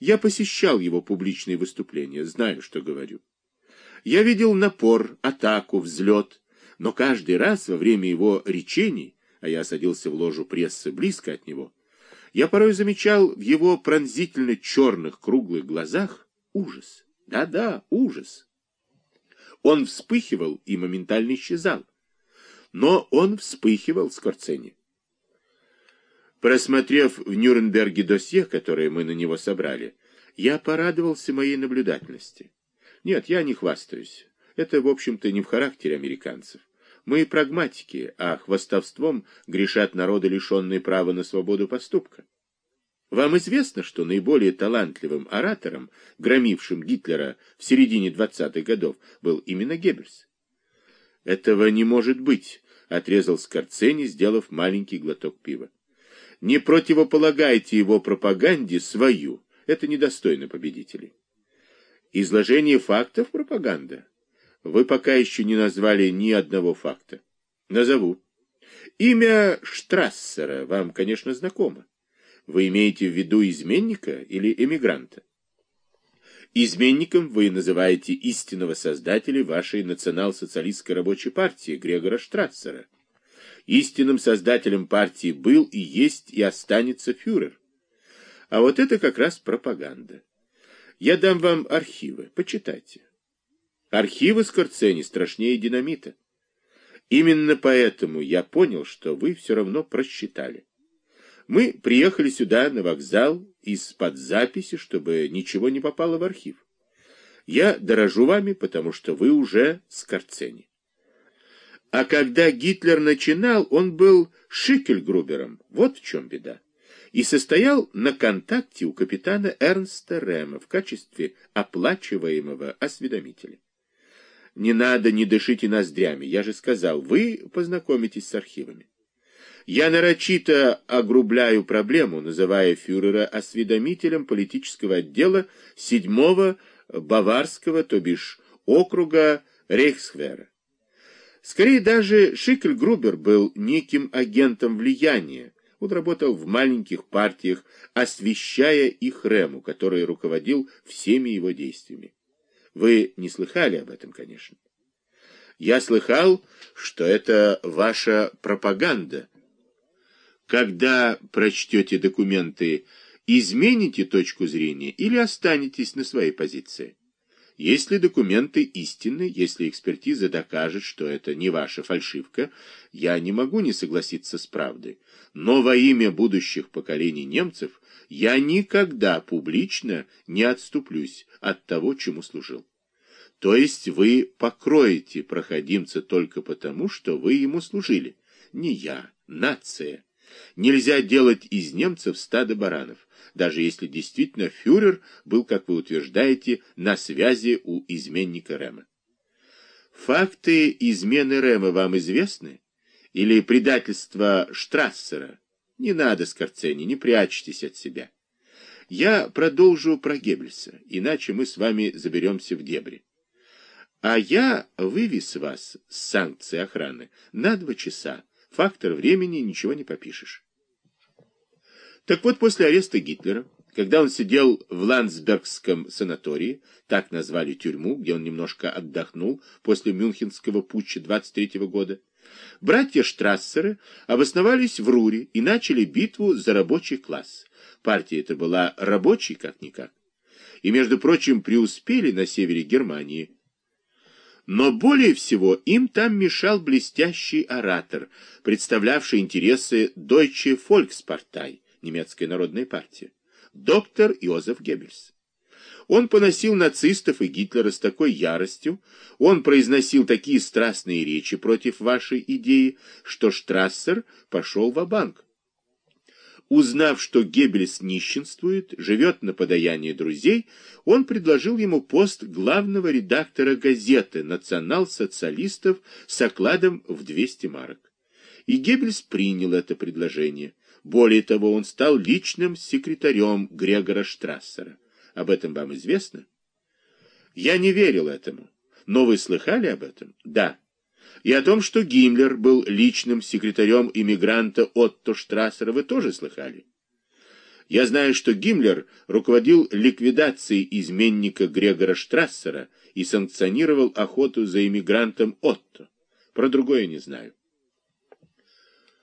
Я посещал его публичные выступления, знаю, что говорю. Я видел напор, атаку, взлет, но каждый раз во время его речений, а я садился в ложу прессы близко от него, я порой замечал в его пронзительно черных круглых глазах ужас. Да-да, ужас. Он вспыхивал и моментально исчезал. Но он вспыхивал, Скорцени. Просмотрев в Нюрнберге досье, которое мы на него собрали, я порадовался моей наблюдательности. Нет, я не хвастаюсь. Это, в общем-то, не в характере американцев. Мы прагматики, а хвастовством грешат народы, лишенные права на свободу поступка. Вам известно, что наиболее талантливым оратором, громившим Гитлера в середине 20-х годов, был именно Геббельс? Этого не может быть, отрезал Скорцени, сделав маленький глоток пива. Не противополагайте его пропаганде свою. Это недостойно победителей. Изложение фактов пропаганда. Вы пока еще не назвали ни одного факта. Назову. Имя Штрассера вам, конечно, знакомо. Вы имеете в виду изменника или эмигранта? Изменником вы называете истинного создателя вашей национал-социалистской рабочей партии Грегора Штрассера. Истинным создателем партии был и есть и останется фюрер. А вот это как раз пропаганда. Я дам вам архивы, почитайте. Архивы Скорцени страшнее динамита. Именно поэтому я понял, что вы все равно просчитали. Мы приехали сюда, на вокзал, из-под записи, чтобы ничего не попало в архив. Я дорожу вами, потому что вы уже Скорцени. А когда Гитлер начинал, он был Шикельгрубером. Вот в чем беда. И состоял на контакте у капитана Эрнста Рема в качестве оплачиваемого осведомителя. Не надо, не дышите ноздрями. Я же сказал, вы познакомитесь с архивами. Я нарочито огрубляю проблему, называя фюрера осведомителем политического отдела 7-го Баварского, то бишь округа Рейхсвера. Скорее даже Шикель-Грубер был неким агентом влияния. Он работал в маленьких партиях, освещая их Рему, который руководил всеми его действиями. Вы не слыхали об этом, конечно. Я слыхал, что это ваша пропаганда. Когда прочтете документы, измените точку зрения или останетесь на своей позиции? Если документы истинны, если экспертиза докажет, что это не ваша фальшивка, я не могу не согласиться с правдой. Но во имя будущих поколений немцев я никогда публично не отступлюсь от того, чему служил. То есть вы покроете проходимца только потому, что вы ему служили. Не я, нация. Нельзя делать из немцев стадо баранов даже если действительно фюрер был, как вы утверждаете, на связи у изменника Рема. Факты измены Рема вам известны? Или предательство Штрассера? Не надо, Скорцени, не прячьтесь от себя. Я продолжу про Геббельса, иначе мы с вами заберемся в дебри. А я вывез вас с санкции охраны на два часа. Фактор времени ничего не попишешь. Так вот, после ареста Гитлера, когда он сидел в Ландсбергском санатории, так назвали тюрьму, где он немножко отдохнул после Мюнхенского путча 23 -го года, братья Штрассеры обосновались в Руре и начали битву за рабочий класс. Партия эта была рабочей как-никак. И, между прочим, преуспели на севере Германии. Но более всего им там мешал блестящий оратор, представлявший интересы Deutsche Volkspartei, немецкая народная партия, доктор Йозеф Геббельс. Он поносил нацистов и Гитлера с такой яростью, он произносил такие страстные речи против вашей идеи, что Штрассер пошел в банк Узнав, что Геббельс нищенствует, живет на подаяние друзей, он предложил ему пост главного редактора газеты «Национал-социалистов» с окладом в 200 марок. И Геббельс принял это предложение. Более того, он стал личным секретарем Грегора Штрассера. Об этом вам известно? Я не верил этому. Но вы слыхали об этом? Да. И о том, что Гиммлер был личным секретарем иммигранта Отто Штрассера, вы тоже слыхали? Я знаю, что Гиммлер руководил ликвидацией изменника Грегора Штрассера и санкционировал охоту за иммигрантом Отто. Про другое не знаю.